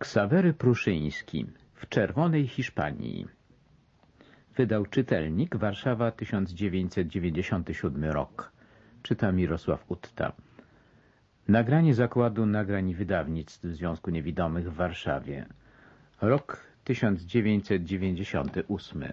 Ksawery Pruszyński w Czerwonej Hiszpanii. Wydał czytelnik Warszawa 1997 rok. Czyta Mirosław Utta. Nagranie Zakładu Nagrań i Wydawnictw Związku Niewidomych w Warszawie. Rok 1998.